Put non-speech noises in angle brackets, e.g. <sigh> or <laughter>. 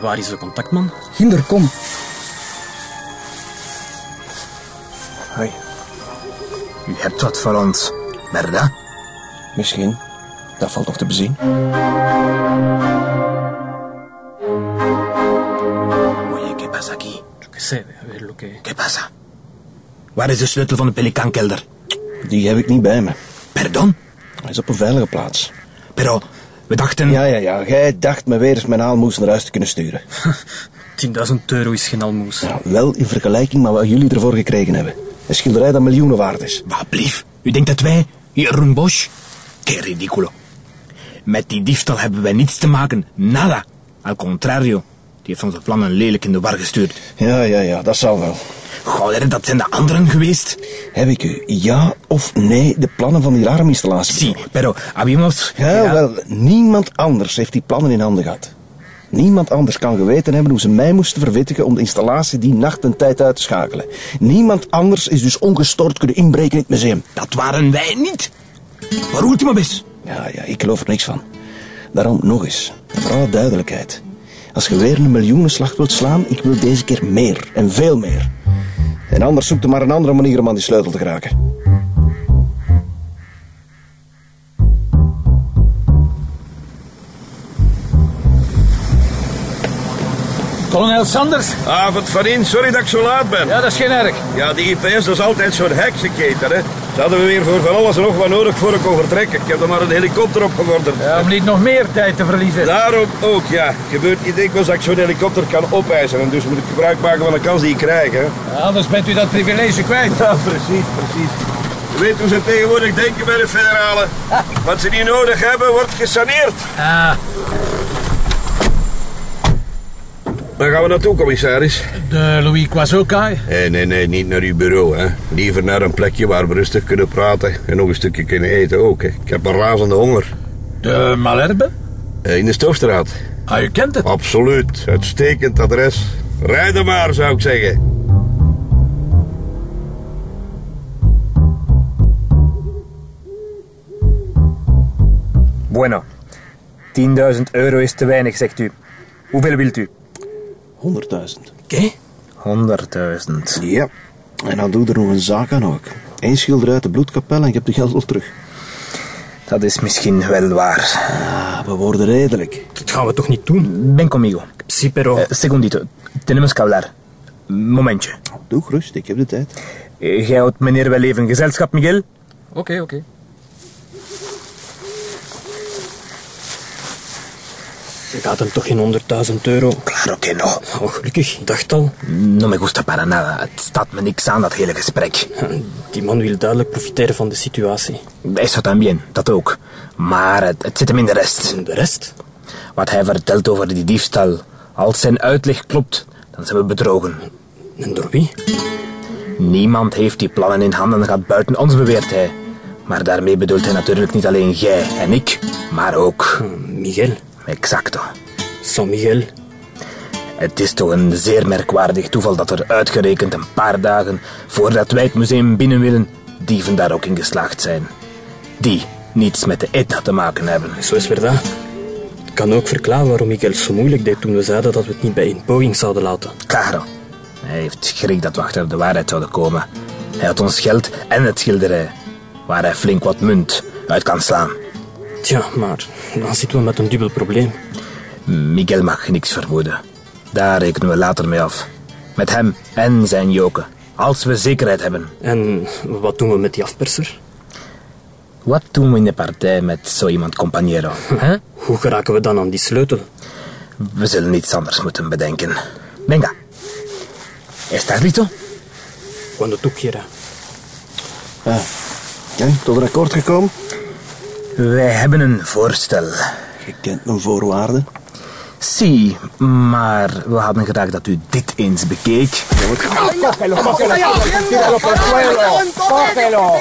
Waar is de contactman? Ginder, kom. Hoi. U hebt wat voor ons, Merda? Misschien. Dat valt nog te bezien. Oye, ¿qué pasa aquí? Yo qué sé, a ver lo que... ¿Qué pasa? Waar is de sleutel van de pelikaankelder? Die heb ik niet bij me. Pardon? Hij is op een veilige plaats. Pero, we dachten... Ja, ja, ja. Jij dacht me weer eens mijn aalmoes naar huis te kunnen sturen. <laughs> 10.000 euro is geen almoes. Ja, wel in vergelijking met wat jullie ervoor gekregen hebben. Een schilderij dat miljoenen waard is. Wat blief? U denkt dat wij, Jeroen Bosch... Que ridiculo. Met die diefstal hebben wij niets te maken. Nada. Al contrario. Heeft onze plannen lelijk in de war gestuurd. Ja, ja, ja, dat zal wel. Goder, dat zijn de anderen geweest. Heb ik u ja of nee de plannen van die alarminstallatie Si, pero habíamos... Ja, wel, niemand anders heeft die plannen in handen gehad. Niemand anders kan geweten hebben hoe ze mij moesten verwittigen om de installatie die nacht en tijd uit te schakelen. Niemand anders is dus ongestoord kunnen inbreken in het museum. Dat waren wij niet. Por último vez. Ja, ja, ik geloof er niks van. Daarom nog eens, voor alle duidelijkheid. Als je weer een miljoenenslag wilt slaan, ik wil deze keer meer en veel meer. En anders zoek er maar een andere manier om aan die sleutel te geraken. Kolonel Sanders? Avond van in, sorry dat ik zo laat ben. Ja, dat is geen erg. Ja, die IPS dat is altijd zo'n heksenketen, hè. Ze hadden we weer voor van alles en nog wat nodig voor ik kon vertrekken. Ik heb er maar een helikopter opgevorderd. Ja, om niet nog meer tijd te verliezen. Daarom ook, ja. Gebeurt niet dikwijls dat ik zo'n helikopter kan opeisen. En dus moet ik gebruik maken van de kans die ik krijg, hè. Ja, anders bent u dat privilege kwijt. Ja, precies, precies. Je weet hoe ze tegenwoordig denken bij de federalen. Wat ze niet nodig hebben, wordt gesaneerd. Ah, Waar gaan we naartoe, commissaris? de Louis Quazokai. Nee, nee, nee, niet naar uw bureau, hè. Liever naar een plekje waar we rustig kunnen praten. En nog een stukje kunnen eten ook, hè. Ik heb een razende honger. De Malherbe? Eh, In de Stoofstraat. Ah, u kent het. Absoluut. Uitstekend adres. Rijden maar, zou ik zeggen. Bueno. 10.000 euro is te weinig, zegt u. Hoeveel wilt u? 100.000. Oké? 100.000. Ja. En dan doe er nog een zaak aan ook. Eén schilder uit de bloedkapel en je hebt de geld al terug. Dat is misschien wel waar. Ah, we worden redelijk. Dat gaan we toch niet doen? Ben conmigo. Sí, pero... Eh, segundito. Tenemos que hablar. Momentje. Doe gerust, ik heb de tijd. Eh, Jij houdt meneer wel even gezelschap, Miguel? Oké, oké. Gaat hem toch geen 100.000 euro? Claro que no. Oh, gelukkig. Ik dacht al. No me gusta para nada. Het staat me niks aan, dat hele gesprek. Die man wil duidelijk profiteren van de situatie. Eso también, dat ook. Maar het, het zit hem in de rest. En de rest? Wat hij vertelt over die diefstal. Als zijn uitleg klopt, dan zijn we bedrogen. En door wie? Niemand heeft die plannen in handen gehad buiten ons, beweert hij. Maar daarmee bedoelt hij natuurlijk niet alleen jij en ik, maar ook... Hm, Miguel. Exacto. San Miguel. Het is toch een zeer merkwaardig toeval dat er uitgerekend een paar dagen voordat wij het museum binnen willen, dieven daar ook in geslaagd zijn. Die niets met de ETA te maken hebben. Zo is. Het kan ook verklaren waarom Miguel zo moeilijk deed toen we zeiden dat we het niet bij een poging zouden laten. Claro. Hij heeft schrik dat we achter de waarheid zouden komen. Hij had ons geld en het schilderij, waar hij flink wat munt uit kan slaan. Tja, maar dan zitten we met een dubbel probleem. Miguel mag niks vermoeden. Daar rekenen we later mee af. Met hem en zijn joken. Als we zekerheid hebben. En wat doen we met die afperser? Wat doen we in de partij met zo iemand compañero? hè? <laughs> Hoe geraken we dan aan die sleutel? We zullen iets anders moeten bedenken. Venga. ¿Estás listo? Cuando tú quieras. Ja. Ja, tot een akkoord gekomen? Wij hebben een voorstel. Je kent mijn voorwaarden. Si, maar we hadden graag dat u dit eens bekeek. Cógelo,